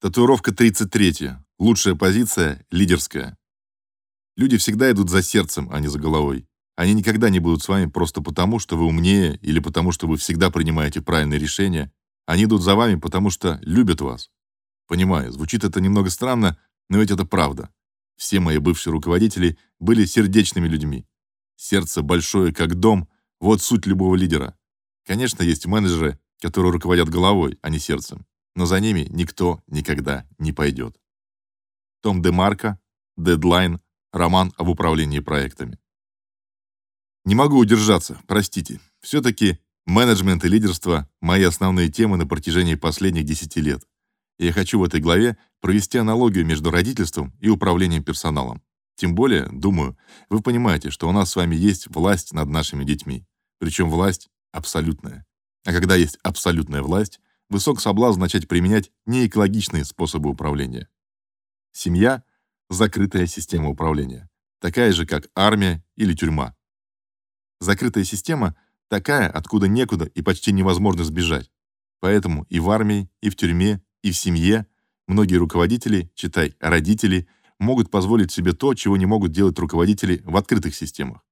Татуировка 33. Лучшая позиция лидерская. Люди всегда идут за сердцем, а не за головой. Они никогда не будут с вами просто потому, что вы умнее или потому, что вы всегда принимаете правильные решения. Они идут за вами, потому что любят вас. Понимаю, звучит это немного странно, но ведь это правда. Все мои бывшие руководители были сердечными людьми. Сердце большое, как дом, вот суть любого лидера. Конечно, есть менеджеры, которые руководят головой, а не сердцем но за ними никто никогда не пойдет. Том Демарко, Дедлайн, роман об управлении проектами. Не могу удержаться, простите. Все-таки менеджмент и лидерство – мои основные темы на протяжении последних 10 лет. И я хочу в этой главе провести аналогию между родительством и управлением персоналом. Тем более, думаю, вы понимаете, что у нас с вами есть власть над нашими детьми. Причем власть абсолютная. А когда есть абсолютная власть, высок соблазн начать применять неэкологичные способы управления. Семья – закрытая система управления, такая же, как армия или тюрьма. Закрытая система – такая, откуда некуда и почти невозможно сбежать. Поэтому и в армии, и в тюрьме, и в семье многие руководители, читай, родители, могут позволить себе то, чего не могут делать руководители в открытых системах.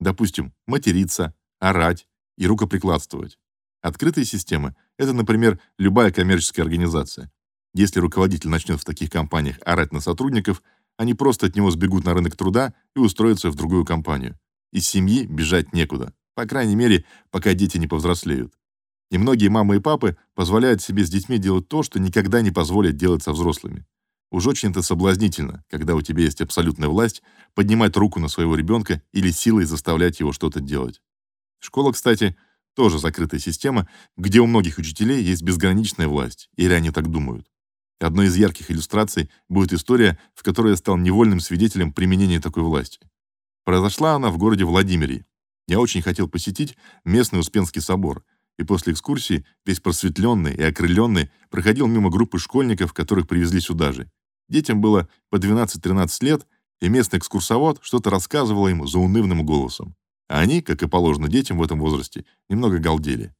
Допустим, материться, орать и рукоприкладствовать. Открытые системы – это, например, любая коммерческая организация. Если руководитель начнет в таких компаниях орать на сотрудников, они просто от него сбегут на рынок труда и устроятся в другую компанию. Из семьи бежать некуда, по крайней мере, пока дети не повзрослеют. И многие мамы и папы позволяют себе с детьми делать то, что никогда не позволят делать со взрослыми. Уж очень это соблазнительно, когда у тебя есть абсолютная власть поднимать руку на своего ребенка или силой заставлять его что-то делать. Школа, кстати, тоже закрытая система, где у многих учителей есть безграничная власть, или они так думают. Одной из ярких иллюстраций будет история, в которой я стал невольным свидетелем применения такой власти. Произошла она в городе Владимире. Я очень хотел посетить местный Успенский собор, и после экскурсии, весь просветленный и окрыленный, проходил мимо группы школьников, которых привезли сюда же. Детям было по 12-13 лет, и местный экскурсовод что-то рассказывал им заунывным голосом. А они, как и положено детям в этом возрасте, немного галдели.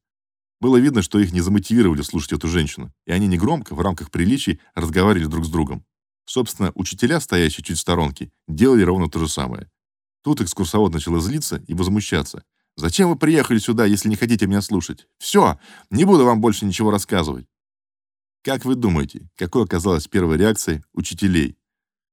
Было видно, что их не замотивировали слушать эту женщину, и они негромко, в рамках приличий, разговаривали друг с другом. Собственно, учителя, стоящие чуть в сторонке, делали ровно то же самое. Тут экскурсовод начал злиться и возмущаться. «Зачем вы приехали сюда, если не хотите меня слушать? Все, не буду вам больше ничего рассказывать». Как вы думаете, какой оказалась первая реакция учителей?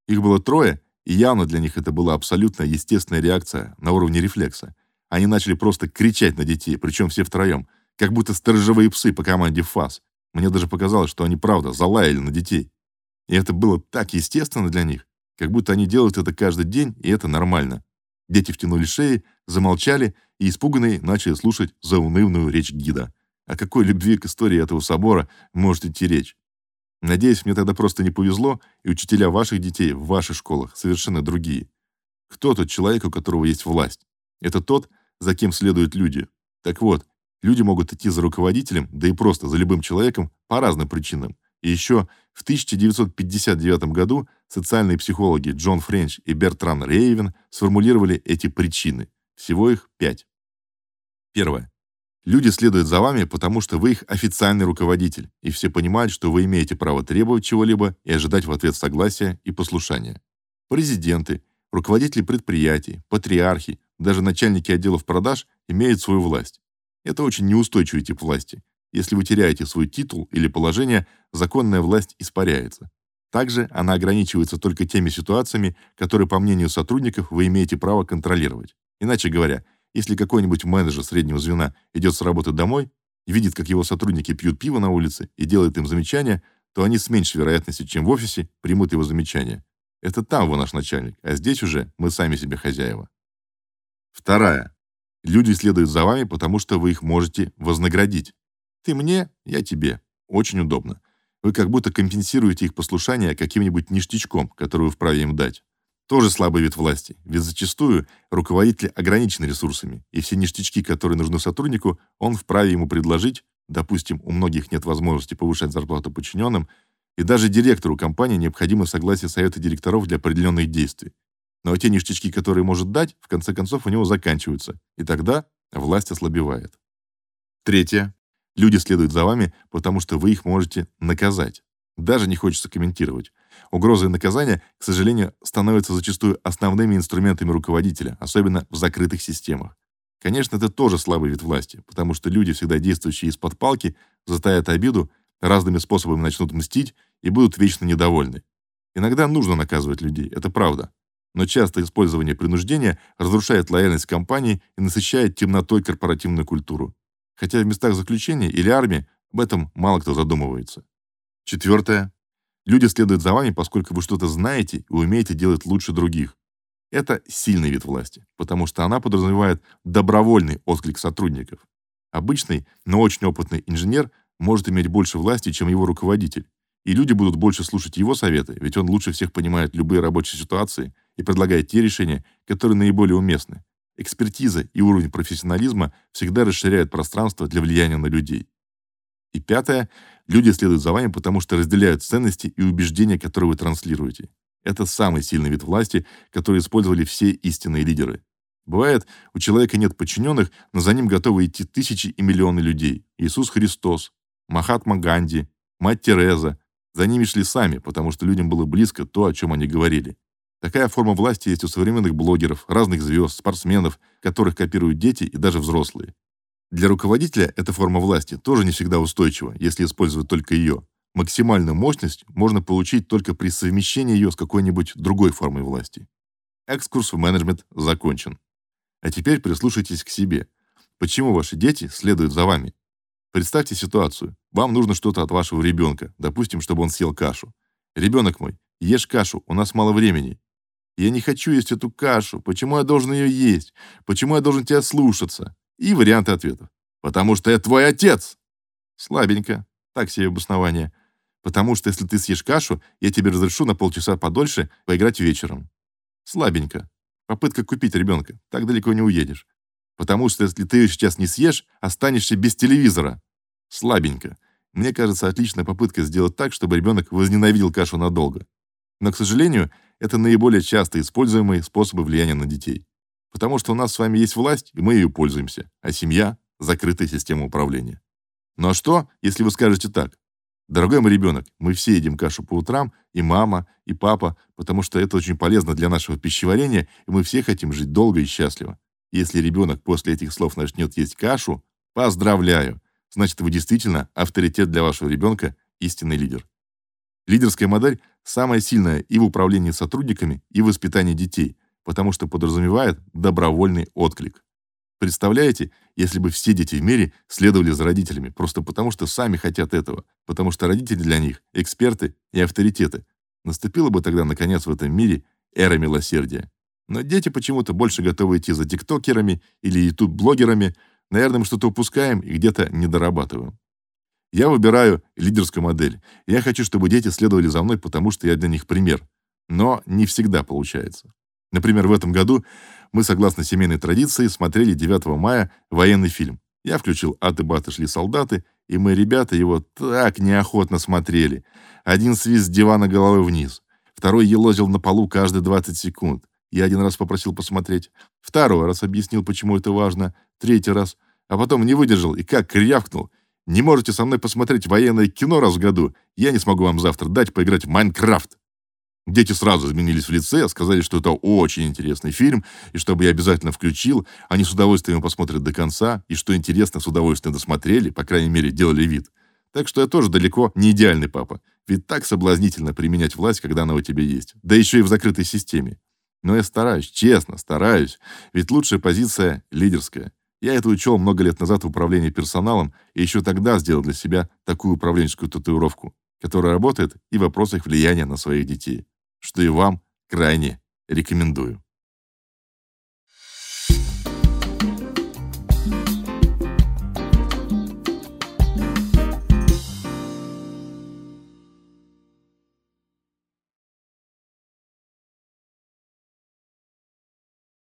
Их было трое, и явно для них это была абсолютно естественная реакция на уровне рефлекса. Они начали просто кричать на детей, причем все втроем, как будто сторожевые псы по команде ФАС. Мне даже показалось, что они правда залаяли на детей. И это было так естественно для них, как будто они делают это каждый день, и это нормально. Дети втянули шеи, замолчали и испуганные начали слушать заунывную речь гида. О какой любви к истории этого собора может идти речь? Надеюсь, мне тогда просто не повезло, и учителя ваших детей в ваших школах совершенно другие. Кто тот человек, у которого есть власть? Это тот, за кем следуют люди. Так вот, люди могут идти за руководителем, да и просто за любым человеком по разным причинам. И еще в 1959 году социальные психологи Джон Френч и Бертран Рейвен сформулировали эти причины. Всего их пять. Первое. Люди следуют за вами, потому что вы их официальный руководитель, и все понимают, что вы имеете право требовать чего-либо и ожидать в ответ согласия и послушания. Президенты, руководители предприятий, патриархи, даже начальники отделов продаж имеют свою власть. Это очень неустойчивый тип власти. Если вы теряете свой титул или положение, законная власть испаряется. Также она ограничивается только теми ситуациями, которые, по мнению сотрудников, вы имеете право контролировать. Иначе говоря, если какой-нибудь менеджер среднего звена идет с работы домой, видит, как его сотрудники пьют пиво на улице и делает им замечания, то они с меньшей вероятностью, чем в офисе, примут его замечания. Это там вы наш начальник, а здесь уже мы сами себе хозяева. Вторая. Люди следуют за вами, потому что вы их можете вознаградить. Ты мне, я тебе. Очень удобно. Вы как будто компенсируете их послушание каким-нибудь ништячком, который вы вправе им дать. Тоже слабый вид власти, ведь зачастую руководители ограничены ресурсами, и все ништячки, которые нужны сотруднику, он вправе ему предложить, допустим, у многих нет возможности повышать зарплату подчиненным, и даже директору компании необходимо согласие совета директоров для определенных действий. Но те ништячки, которые может дать, в конце концов у него заканчиваются, и тогда власть ослабевает. Третье. Люди следуют за вами, потому что вы их можете наказать. Даже не хочется комментировать. Угрозы и наказания, к сожалению, становятся зачастую основными инструментами руководителя, особенно в закрытых системах. Конечно, это тоже слабый вид власти, потому что люди, всегда действующие из-под палки, затаят обиду, разными способами начнут мстить и будут вечно недовольны. Иногда нужно наказывать людей, это правда. Но часто использование принуждения разрушает лояльность компании и насыщает темнотой корпоративную культуру. Хотя в местах заключения или армии об этом мало кто задумывается. Четвертое. Люди следуют за вами, поскольку вы что-то знаете и умеете делать лучше других. Это сильный вид власти, потому что она подразумевает добровольный отклик сотрудников. Обычный, но очень опытный инженер может иметь больше власти, чем его руководитель. И люди будут больше слушать его советы, ведь он лучше всех понимает любые рабочие ситуации и предлагает те решения, которые наиболее уместны. Экспертиза и уровень профессионализма всегда расширяют пространство для влияния на людей. И пятое. Люди следуют за вами, потому что разделяют ценности и убеждения, которые вы транслируете. Это самый сильный вид власти, который использовали все истинные лидеры. Бывает, у человека нет подчиненных, но за ним готовы идти тысячи и миллионы людей. Иисус Христос, Махатма Ганди, мать Тереза. За ними шли сами, потому что людям было близко то, о чем они говорили. Такая форма власти есть у современных блогеров, разных звезд, спортсменов, которых копируют дети и даже взрослые. Для руководителя эта форма власти тоже не всегда устойчива, если использовать только ее. Максимальную мощность можно получить только при совмещении ее с какой-нибудь другой формой власти. Экскурс в менеджмент закончен. А теперь прислушайтесь к себе. Почему ваши дети следуют за вами? Представьте ситуацию. Вам нужно что-то от вашего ребенка, допустим, чтобы он съел кашу. Ребенок мой, ешь кашу, у нас мало времени. Я не хочу есть эту кашу. Почему я должен ее есть? Почему я должен тебя слушаться? И варианты ответов. Потому что я твой отец. Слабенько. Так себе обоснование. Потому что если ты съешь кашу, я тебе разрешу на полчаса подольше поиграть вечером. Слабенько. Попытка купить ребенка. Так далеко не уедешь. Потому что если ты сейчас не съешь, останешься без телевизора. Слабенько. Мне кажется, отличная попытка сделать так, чтобы ребенок возненавидел кашу надолго. Но, к сожалению, это наиболее часто используемые способы влияния на детей. Потому что у нас с вами есть власть, и мы ею пользуемся, а семья закрытая система управления. Ну а что, если вы скажете так: Дорогой мой ребенок, мы все едим кашу по утрам, и мама, и папа, потому что это очень полезно для нашего пищеварения, и мы все хотим жить долго и счастливо. Если ребенок после этих слов начнет есть кашу, поздравляю. Значит, вы действительно авторитет для вашего ребенка, истинный лидер. Лидерская модель самая сильная и в управлении сотрудниками, и в воспитании детей, потому что подразумевает добровольный отклик. Представляете, если бы все дети в мире следовали за родителями, просто потому что сами хотят этого, потому что родители для них эксперты и авторитеты. Наступила бы тогда наконец в этом мире эра милосердия. Но дети почему-то больше готовы идти за тиктокерами или ютуб-блогерами. Наверное, мы что-то упускаем и где-то недорабатываем. Я выбираю лидерскую модель. Я хочу, чтобы дети следовали за мной, потому что я для них пример. Но не всегда получается. Например, в этом году мы, согласно семейной традиции, смотрели 9 мая военный фильм. Я включил «Аты-баты шли солдаты», и мы, ребята, его так неохотно смотрели. Один свист с дивана головой вниз, второй елозил на полу каждые 20 секунд. Я один раз попросил посмотреть, второй раз объяснил, почему это важно, третий раз, а потом не выдержал и как крявкнул. «Не можете со мной посмотреть военное кино раз в году, я не смогу вам завтра дать поиграть в Майнкрафт». Дети сразу изменились в лице, сказали, что это очень интересный фильм, и чтобы я обязательно включил, они с удовольствием его посмотрят до конца, и что интересно, с удовольствием досмотрели, по крайней мере, делали вид. Так что я тоже далеко не идеальный папа. Ведь так соблазнительно применять власть, когда она у тебя есть. Да еще и в закрытой системе. Но я стараюсь, честно, стараюсь. Ведь лучшая позиция лидерская. Я это учел много лет назад в управлении персоналом, и еще тогда сделал для себя такую управленческую татуировку, которая работает и в вопросах влияния на своих детей что и вам крайне рекомендую.